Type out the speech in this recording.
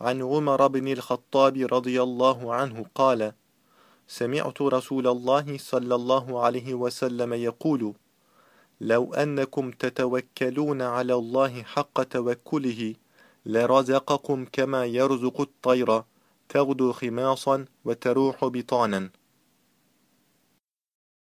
عن عمر بن الخطاب رضي الله عنه قال سمعت رسول الله صلى الله عليه وسلم يقول لو أنكم تتوكلون على الله حق توكله لرزقكم كما يرزق الطير تغدو خماصا وتروح بطانا.